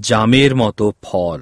জামের মতো ফল।